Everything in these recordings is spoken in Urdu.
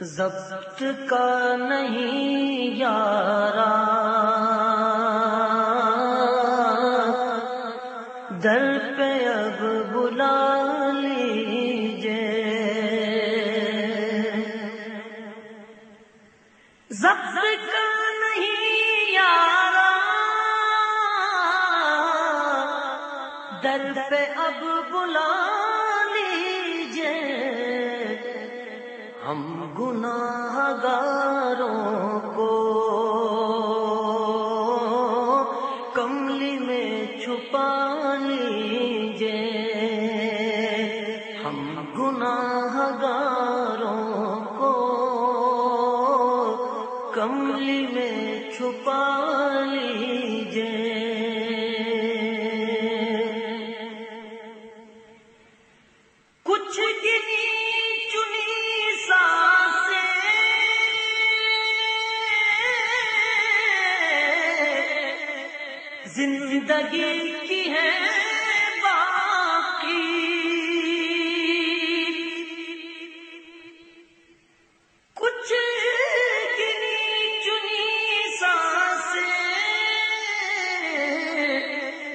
ضبط کا نہیں یارا۔ در پہ اب بلا لیجے ضبط کا نہیں یارا۔ در پہ ہم گناہ گاروں کو کملی میں چھپا لیجے ہم گناہ کی ہے باقی۔ کچھ گنی چنی سانسیں۔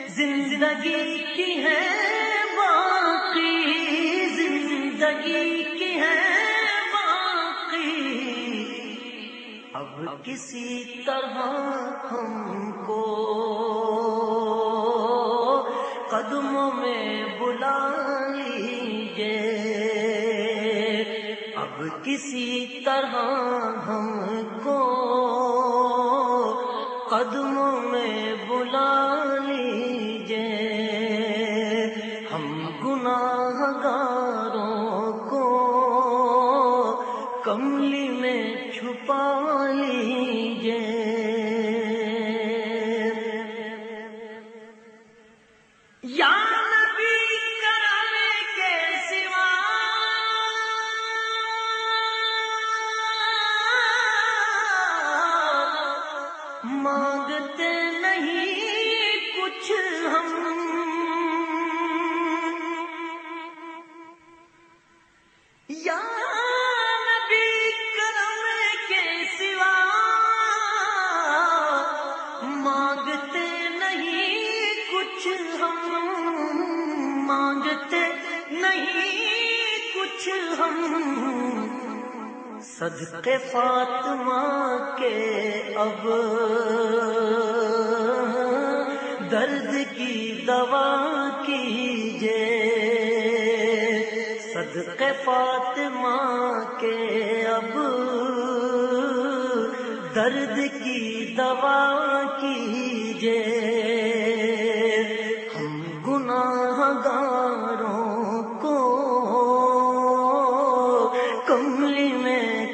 زندگی کی ہے باقی، زندگی کی ہے باقی۔ اب کسی طرح ہم قدموں میں بلا لیجیے اب کسی طرح ہم کو قدموں میں بلا کچھ ہم صدقے فاطمہ کے اب درد کی دوا کیجے صدقے فاطمہ کے اب درد کی دوا کیجے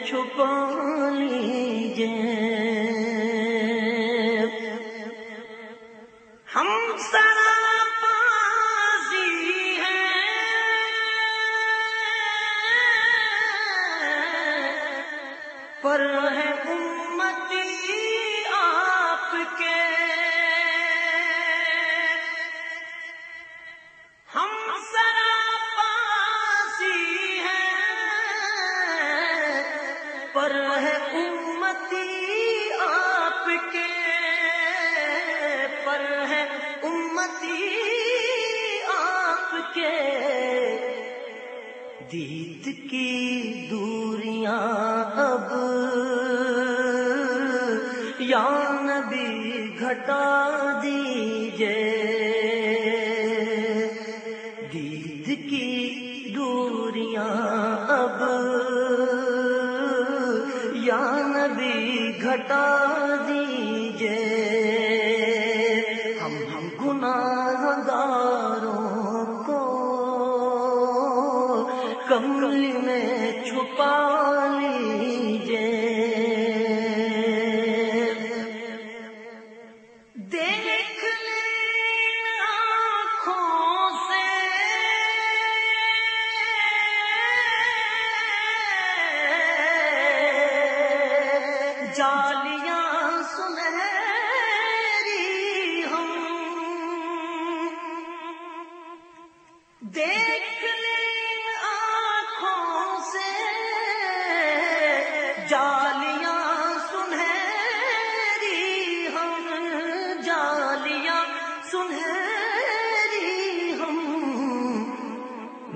چھپا لیجیے۔ ہم سرا پازی ہے پر دید کی دوریاں اب یا نبی گھٹا دیجے دید کی دوریاں اب یا نبی گھٹا دیجے ہم ہم گناہ کملی میں چھپا لیجے دیکھ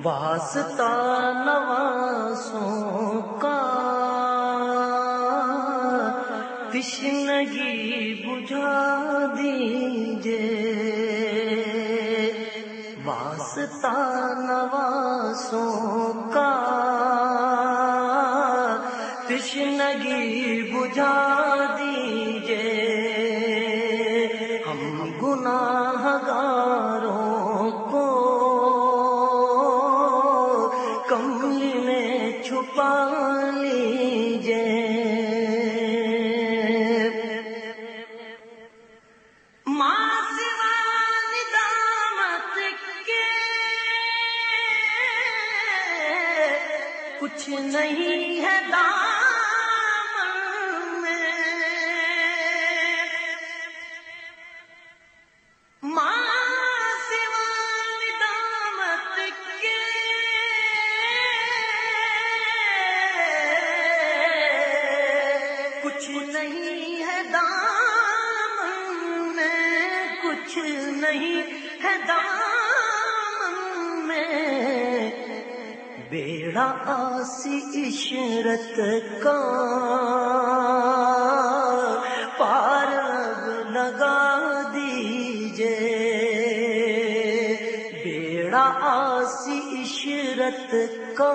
واسطہ نواسوں کا تشنگی بجھا دیجے واسطہ نواسوں کا تشنگی بجھا دیجے ہم گناہ گاروں کچھ نہیں ہے دامن میں۔ ماں دامت کے۔ کچھ نہیں ہے دامن میں، کچھ نہیں ہے دامن بیڑا آسی عشرت کا پار لگا دیجے بیڑا آسی عشرت کا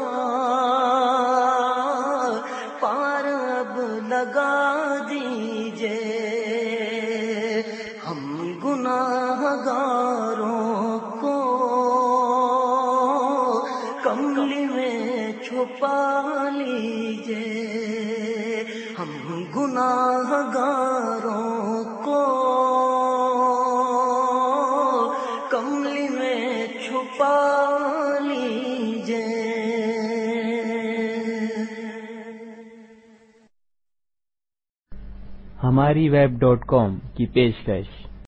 پار اب لگا دیجے ہم گناہ گاروں چھپا لیجے ہم گناہ گاروں کو کملی میں چھپا لیجے ہماری ویب ڈاٹ کام کی پیشکش۔